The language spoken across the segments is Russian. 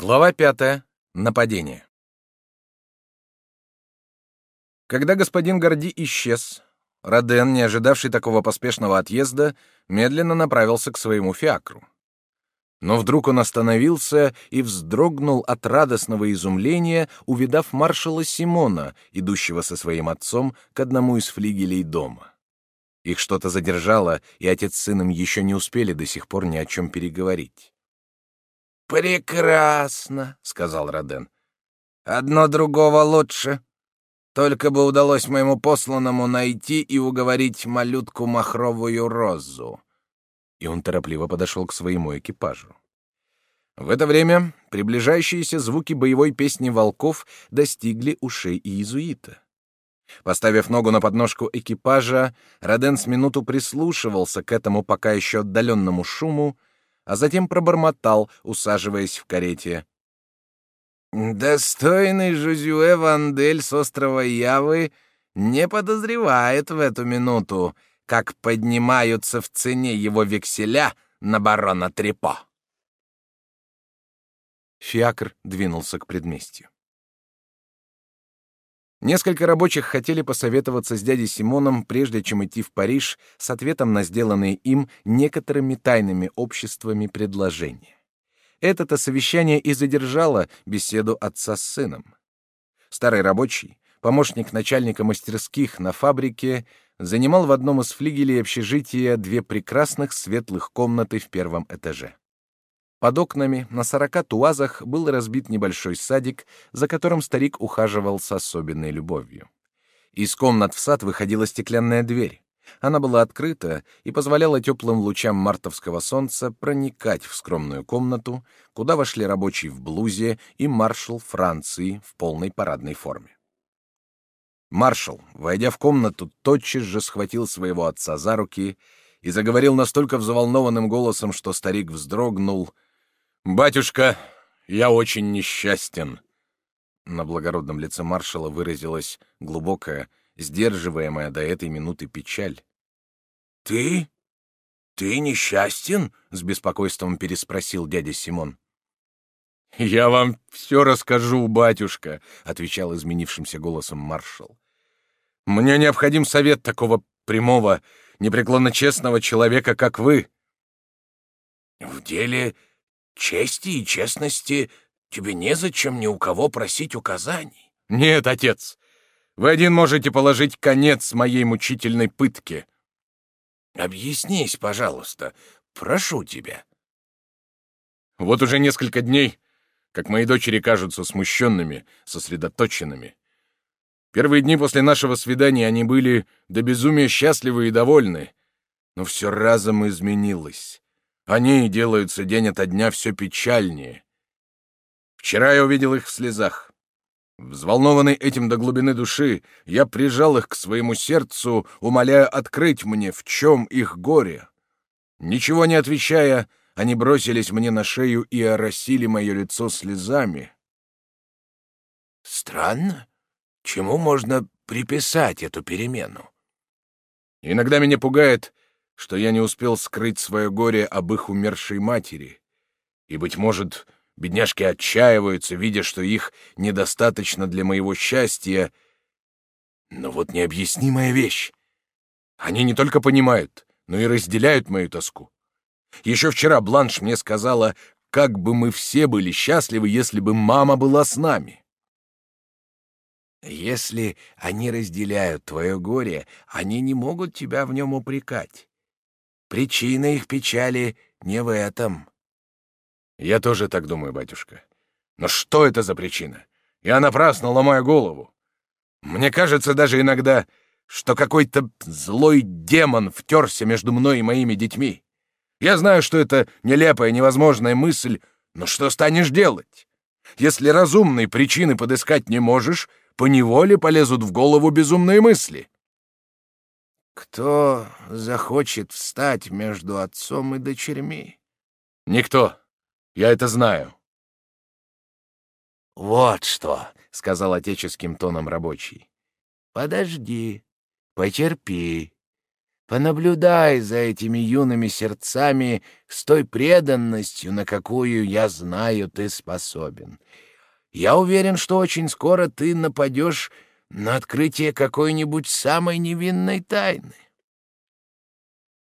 Глава пятая. Нападение. Когда господин Горди исчез, Роден, не ожидавший такого поспешного отъезда, медленно направился к своему фиакру. Но вдруг он остановился и вздрогнул от радостного изумления, увидав маршала Симона, идущего со своим отцом к одному из флигелей дома. Их что-то задержало, и отец с сыном еще не успели до сих пор ни о чем переговорить. «Прекрасно», — сказал Роден. «Одно другого лучше. Только бы удалось моему посланному найти и уговорить малютку махровую розу». И он торопливо подошел к своему экипажу. В это время приближающиеся звуки боевой песни волков достигли ушей иезуита. Поставив ногу на подножку экипажа, Роден с минуту прислушивался к этому пока еще отдаленному шуму, а затем пробормотал, усаживаясь в карете. «Достойный Жозюэ Вандель с острова Явы не подозревает в эту минуту, как поднимаются в цене его векселя на барона Трепо». Фиакр двинулся к предместью. Несколько рабочих хотели посоветоваться с дядей Симоном, прежде чем идти в Париж, с ответом на сделанные им некоторыми тайными обществами предложения. Это-то совещание и задержало беседу отца с сыном. Старый рабочий, помощник начальника мастерских на фабрике, занимал в одном из флигелей общежития две прекрасных светлых комнаты в первом этаже. Под окнами на сорока туазах был разбит небольшой садик, за которым старик ухаживал с особенной любовью. Из комнат в сад выходила стеклянная дверь. Она была открыта и позволяла теплым лучам мартовского солнца проникать в скромную комнату, куда вошли рабочий в блузе и маршал Франции в полной парадной форме. Маршал, войдя в комнату, тотчас же схватил своего отца за руки и заговорил настолько взволнованным голосом, что старик вздрогнул — «Батюшка, я очень несчастен». На благородном лице маршала выразилась глубокая, сдерживаемая до этой минуты печаль. «Ты? Ты несчастен?» — с беспокойством переспросил дядя Симон. «Я вам все расскажу, батюшка», — отвечал изменившимся голосом маршал. «Мне необходим совет такого прямого, непреклонно честного человека, как вы». «В деле чести и честности тебе незачем ни у кого просить указаний. Нет, отец, вы один можете положить конец моей мучительной пытке. Объяснись, пожалуйста, прошу тебя. Вот уже несколько дней, как мои дочери кажутся смущенными, сосредоточенными. Первые дни после нашего свидания они были до безумия счастливы и довольны, но все разом изменилось. Они делаются день ото дня все печальнее. Вчера я увидел их в слезах. Взволнованный этим до глубины души, я прижал их к своему сердцу, умоляя открыть мне, в чем их горе. Ничего не отвечая, они бросились мне на шею и оросили мое лицо слезами. Странно. Чему можно приписать эту перемену? Иногда меня пугает, что я не успел скрыть свое горе об их умершей матери. И, быть может, бедняжки отчаиваются, видя, что их недостаточно для моего счастья. Но вот необъяснимая вещь. Они не только понимают, но и разделяют мою тоску. Еще вчера Бланш мне сказала, как бы мы все были счастливы, если бы мама была с нами. Если они разделяют твое горе, они не могут тебя в нем упрекать. Причина их печали не в этом. Я тоже так думаю, батюшка. Но что это за причина? Я напрасно ломаю голову. Мне кажется даже иногда, что какой-то злой демон втерся между мной и моими детьми. Я знаю, что это нелепая, невозможная мысль, но что станешь делать? Если разумной причины подыскать не можешь, поневоле полезут в голову безумные мысли. Кто захочет встать между отцом и дочерьми? Никто. Я это знаю. Вот что, сказал отеческим тоном рабочий. Подожди, потерпи. Понаблюдай за этими юными сердцами с той преданностью, на какую, я знаю, ты способен. Я уверен, что очень скоро ты нападешь на открытие какой-нибудь самой невинной тайны.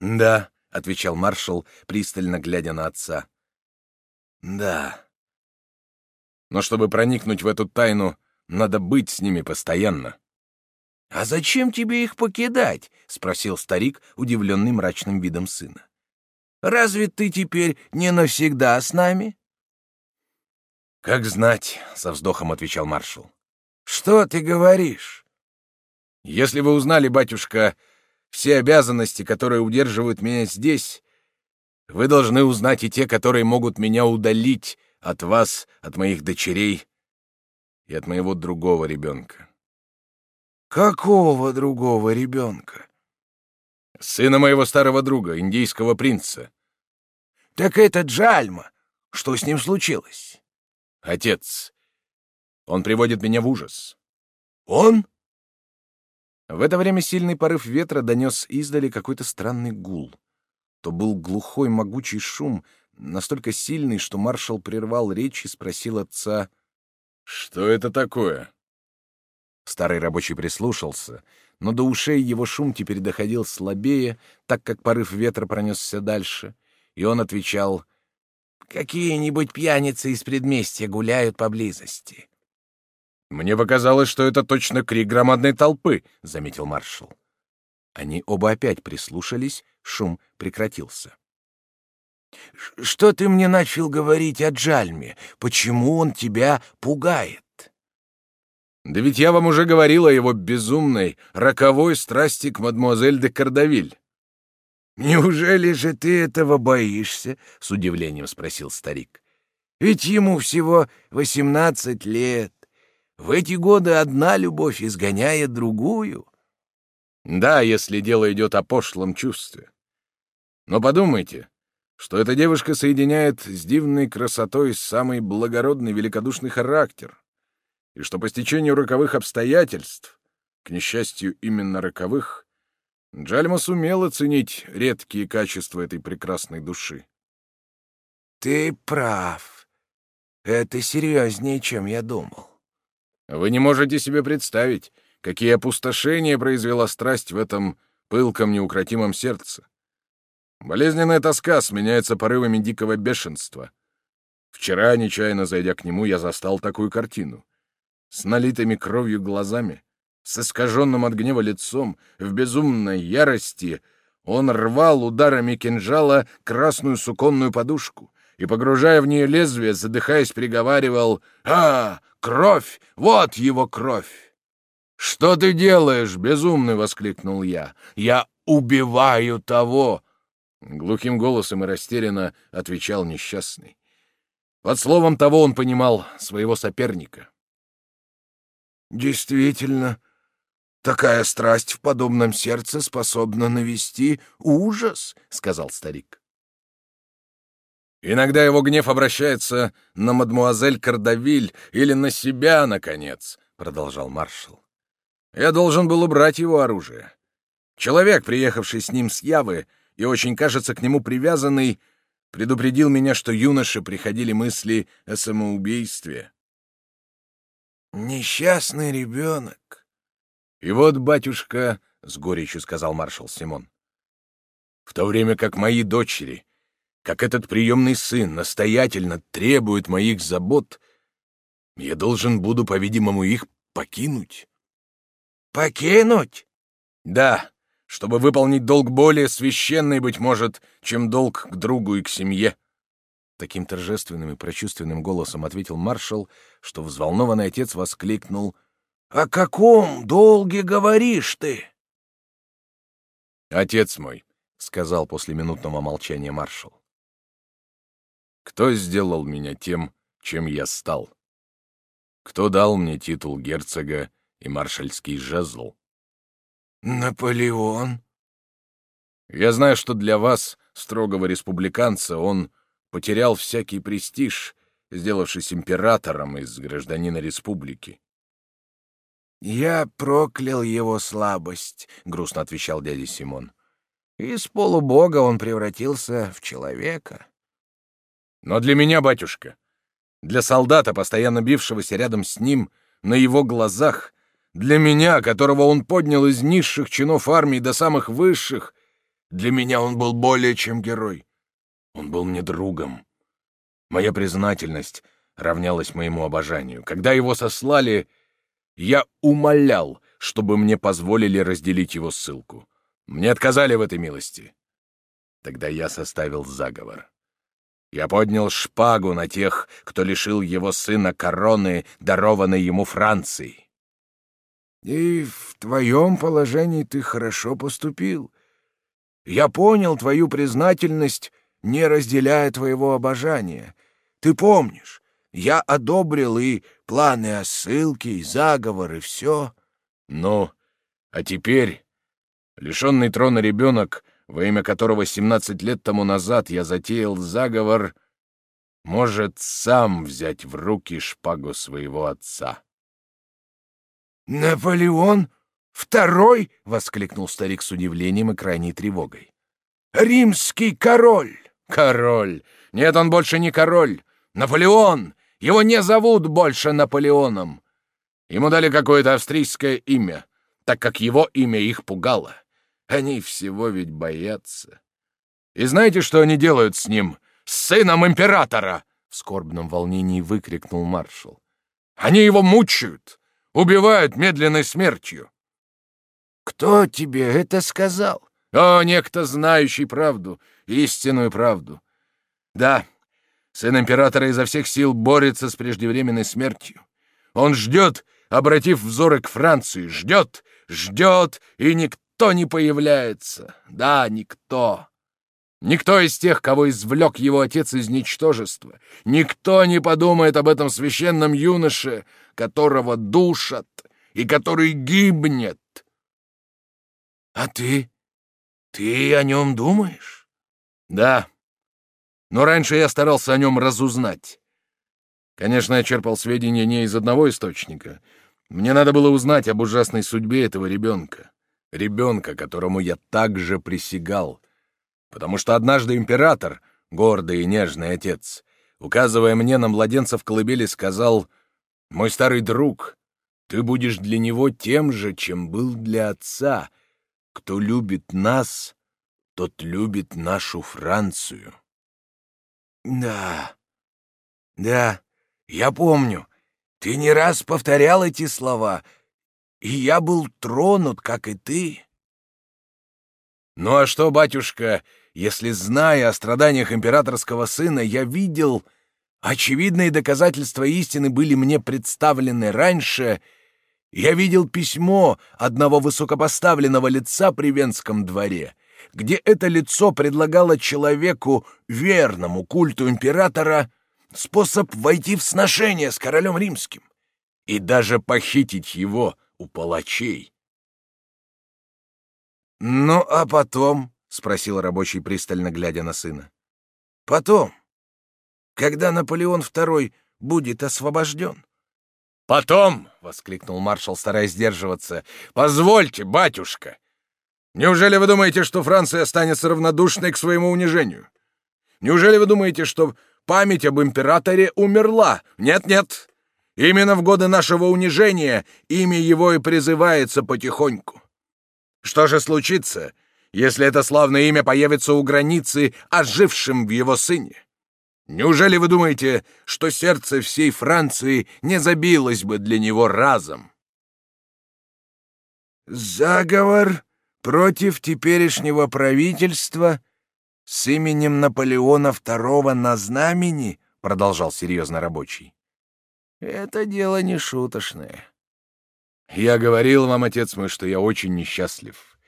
«Да», — отвечал маршал, пристально глядя на отца. «Да. Но чтобы проникнуть в эту тайну, надо быть с ними постоянно». «А зачем тебе их покидать?» — спросил старик, удивленный мрачным видом сына. «Разве ты теперь не навсегда с нами?» «Как знать», — со вздохом отвечал маршал. «Что ты говоришь?» «Если вы узнали, батюшка, все обязанности, которые удерживают меня здесь, вы должны узнать и те, которые могут меня удалить от вас, от моих дочерей и от моего другого ребенка. Какого другого ребенка? Сына моего старого друга, индийского принца. Так это Джальма. Что с ним случилось? Отец. Он приводит меня в ужас. Он? В это время сильный порыв ветра донес издали какой-то странный гул. То был глухой могучий шум, настолько сильный, что маршал прервал речь и спросил отца, «Что это такое?» Старый рабочий прислушался, но до ушей его шум теперь доходил слабее, так как порыв ветра пронесся дальше, и он отвечал, «Какие-нибудь пьяницы из предместья гуляют поблизости. «Мне показалось, что это точно крик громадной толпы», — заметил маршал. Они оба опять прислушались, шум прекратился. «Что ты мне начал говорить о Джальме? Почему он тебя пугает?» «Да ведь я вам уже говорил о его безумной, роковой страсти к мадемуазель де Кардавиль». «Неужели же ты этого боишься?» — с удивлением спросил старик. «Ведь ему всего восемнадцать лет. В эти годы одна любовь изгоняет другую. Да, если дело идет о пошлом чувстве. Но подумайте, что эта девушка соединяет с дивной красотой самый благородный великодушный характер, и что по стечению роковых обстоятельств, к несчастью именно роковых, Джальма сумел оценить редкие качества этой прекрасной души. Ты прав. Это серьезнее, чем я думал. Вы не можете себе представить, какие опустошения произвела страсть в этом пылком неукротимом сердце. Болезненная тоска сменяется порывами дикого бешенства. Вчера, нечаянно зайдя к нему, я застал такую картину. С налитыми кровью глазами, с искаженным от гнева лицом, в безумной ярости, он рвал ударами кинжала красную суконную подушку и, погружая в нее лезвие, задыхаясь, приговаривал «А, Кровь! Вот его кровь!» «Что ты делаешь, безумный?» — воскликнул я. «Я убиваю того!» Глухим голосом и растерянно отвечал несчастный. Под словом того он понимал своего соперника. «Действительно, такая страсть в подобном сердце способна навести ужас», — сказал старик. Иногда его гнев обращается на мадмуазель Кардавиль или на себя, наконец, — продолжал маршал. Я должен был убрать его оружие. Человек, приехавший с ним с Явы и очень, кажется, к нему привязанный, предупредил меня, что юноше приходили мысли о самоубийстве. «Несчастный ребенок». «И вот, батюшка», — с горечью сказал маршал Симон, — «в то время как мои дочери как этот приемный сын настоятельно требует моих забот, я должен буду, по-видимому, их покинуть. Покинуть? Да, чтобы выполнить долг более священный, быть может, чем долг к другу и к семье. Таким торжественным и прочувственным голосом ответил маршал, что взволнованный отец воскликнул «О каком долге говоришь ты?» «Отец мой», — сказал после минутного молчания маршал, кто сделал меня тем, чем я стал? Кто дал мне титул герцога и маршальский жезл? Наполеон. Я знаю, что для вас, строгого республиканца, он потерял всякий престиж, сделавшись императором из гражданина республики. «Я проклял его слабость», — грустно отвечал дядя Симон. Из полубога он превратился в человека. Но для меня, батюшка, для солдата, постоянно бившегося рядом с ним, на его глазах, для меня, которого он поднял из низших чинов армии до самых высших, для меня он был более чем герой. Он был мне другом. Моя признательность равнялась моему обожанию. Когда его сослали, я умолял, чтобы мне позволили разделить его ссылку. Мне отказали в этой милости. Тогда я составил заговор. Я поднял шпагу на тех, кто лишил его сына короны, дарованной ему Францией. И в твоем положении ты хорошо поступил. Я понял твою признательность, не разделяя твоего обожания. Ты помнишь, я одобрил и планы о ссылке, и заговор, и все. Ну, а теперь, лишенный трона ребенок, во имя которого семнадцать лет тому назад я затеял заговор, может сам взять в руки шпагу своего отца. «Наполеон? Второй?» — воскликнул старик с удивлением и крайней тревогой. «Римский король!» «Король! Нет, он больше не король! Наполеон! Его не зовут больше Наполеоном! Ему дали какое-то австрийское имя, так как его имя их пугало. Они всего ведь боятся. И знаете, что они делают с ним? С сыном императора!» В скорбном волнении выкрикнул маршал. «Они его мучают, убивают медленной смертью». «Кто тебе это сказал?» «О, некто, знающий правду, истинную правду. Да, сын императора изо всех сил борется с преждевременной смертью. Он ждет, обратив взоры к Франции, ждет, ждет, и никто не появляется. Да, никто. Никто из тех, кого извлек его отец из ничтожества. Никто не подумает об этом священном юноше, которого душат и который гибнет. А ты? Ты о нем думаешь? Да. Но раньше я старался о нем разузнать. Конечно, я черпал сведения не из одного источника. Мне надо было узнать об ужасной судьбе этого ребенка. Ребенка, которому я также присягал. Потому что однажды император, гордый и нежный отец, указывая мне на младенца в колыбели, сказал, «Мой старый друг, ты будешь для него тем же, чем был для отца. Кто любит нас, тот любит нашу Францию». Да, да, я помню. Ты не раз повторял эти слова, и я был тронут, как и ты. Ну а что, батюшка, если, зная о страданиях императорского сына, я видел, очевидные доказательства истины были мне представлены раньше, я видел письмо одного высокопоставленного лица при Венском дворе, где это лицо предлагало человеку, верному культу императора, способ войти в сношение с королем римским и даже похитить его у палачей. «Ну, а потом?» — спросил рабочий, пристально глядя на сына. «Потом, когда Наполеон II будет освобожден». «Потом!» — воскликнул маршал, стараясь сдерживаться. «Позвольте, батюшка! Неужели вы думаете, что Франция останется равнодушной к своему унижению? Неужели вы думаете, что память об императоре умерла? Нет-нет! Именно в годы нашего унижения имя его и призывается потихоньку. Что же случится, если это славное имя появится у границы, ожившим в его сыне? Неужели вы думаете, что сердце всей Франции не забилось бы для него разом? Заговор против теперешнего правительства с именем Наполеона II на знамени, продолжал серьезно рабочий. Это дело не шуточное. Я говорил вам, отец мой, что я очень несчастлив.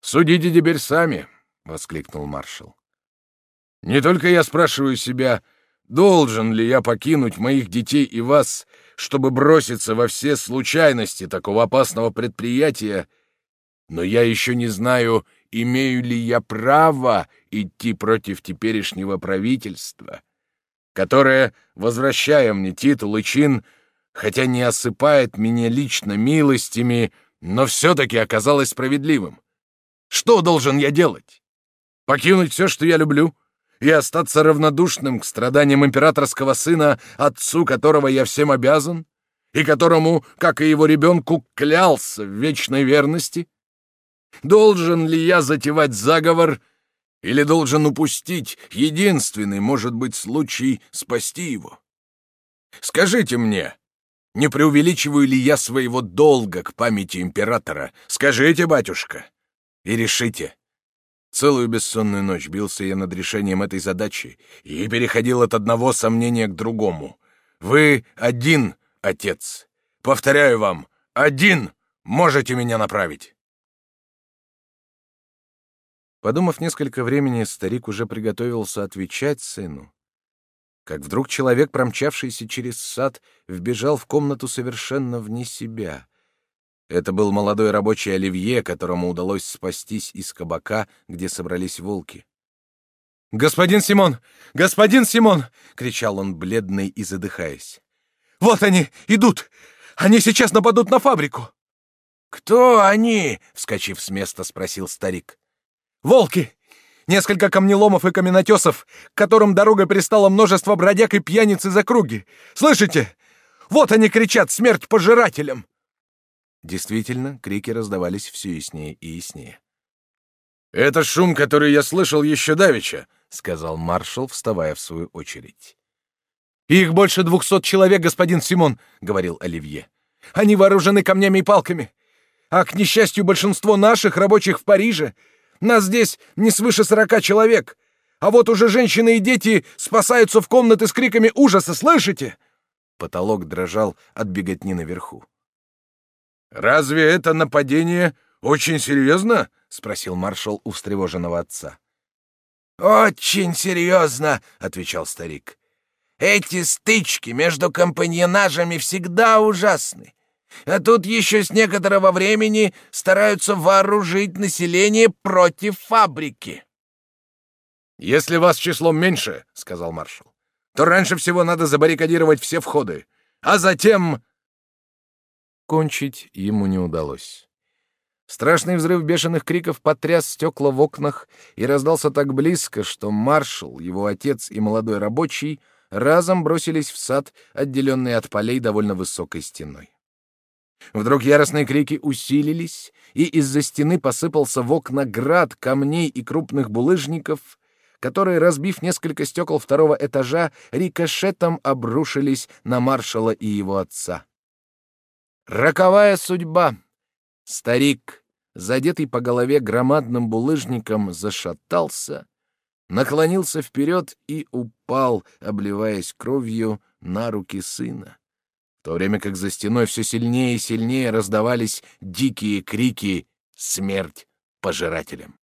Судите теперь сами, воскликнул маршал. Не только я спрашиваю себя, должен ли я покинуть моих детей и вас, чтобы броситься во все случайности такого опасного предприятия, но я еще не знаю, имею ли я право идти против теперешнего правительства, которое, возвращая мне титул и чин, хотя не осыпает меня лично милостями, но все-таки оказалось справедливым. Что должен я делать? Покинуть все, что я люблю, и остаться равнодушным к страданиям императорского сына, отцу которого я всем обязан, и которому, как и его ребенку, клялся в вечной верности? Должен ли я затевать заговор или должен упустить единственный, может быть, случай спасти его? Скажите мне, не преувеличиваю ли я своего долга к памяти императора? Скажите, батюшка, и решите. Целую бессонную ночь бился я над решением этой задачи и переходил от одного сомнения к другому. Вы один, отец. Повторяю вам, один можете меня направить. Подумав несколько времени, старик уже приготовился отвечать сыну. Как вдруг человек, промчавшийся через сад, вбежал в комнату совершенно вне себя. Это был молодой рабочий Оливье, которому удалось спастись из кабака, где собрались волки. «Господин Симон! Господин Симон!» — кричал он, бледный и задыхаясь. «Вот они! Идут! Они сейчас нападут на фабрику!» «Кто они?» — вскочив с места, спросил старик. Волки! Несколько камнеломов и каменотесов, к которым дорогой пристало множество бродяг и пьяниц из округи. Слышите? Вот они кричат «Смерть пожирателям!» Действительно, крики раздавались все яснее и яснее. «Это шум, который я слышал еще давеча», — сказал маршал, вставая в свою очередь. «Их больше двухсот человек, господин Симон», — говорил Оливье. «Они вооружены камнями и палками. А, к несчастью, большинство наших рабочих в Париже нас здесь не свыше сорока человек. А вот уже женщины и дети спасаются в комнаты с криками ужаса, слышите?» Потолок дрожал от беготни наверху. «Разве это нападение очень серьезно?» — спросил маршал у встревоженного отца. «Очень серьезно», — отвечал старик. «Эти стычки между компаньонажами всегда ужасны. А тут еще с некоторого времени стараются вооружить население против фабрики. «Если вас числом меньше, — сказал маршал, — то раньше всего надо забаррикадировать все входы, а затем...» Кончить ему не удалось. Страшный взрыв бешеных криков потряс стекла в окнах и раздался так близко, что маршал, его отец и молодой рабочий разом бросились в сад, отделенный от полей довольно высокой стеной. Вдруг яростные крики усилились, и из-за стены посыпался в окна град камней и крупных булыжников, которые, разбив несколько стекол второго этажа, рикошетом обрушились на маршала и его отца. Роковая судьба! Старик, задетый по голове громадным булыжником, зашатался, наклонился вперед и упал, обливаясь кровью на руки сына то время как за стеной все сильнее и сильнее раздавались дикие крики «Смерть пожирателям!».